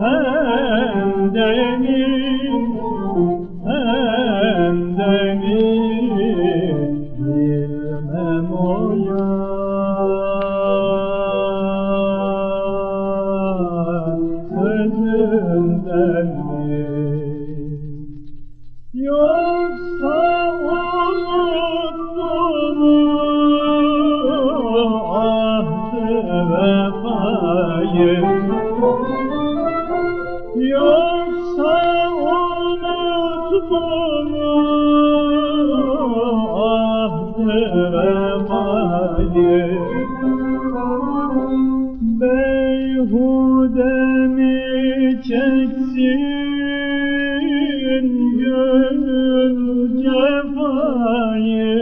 hem demin hem demin bilmem o sözünden mi? Yoksa unuttun mu ahdı vefayı Yoksa unuttun mu ahdı vefayı Beyhude mi çeksin gönül cefayı?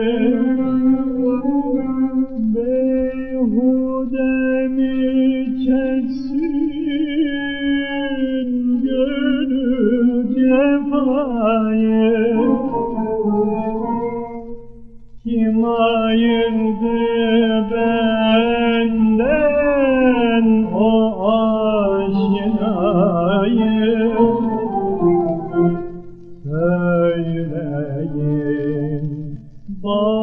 Beyhude mi çeksin cefayı kim ayırdı benden o aşinayı? Söyleyin bahçeler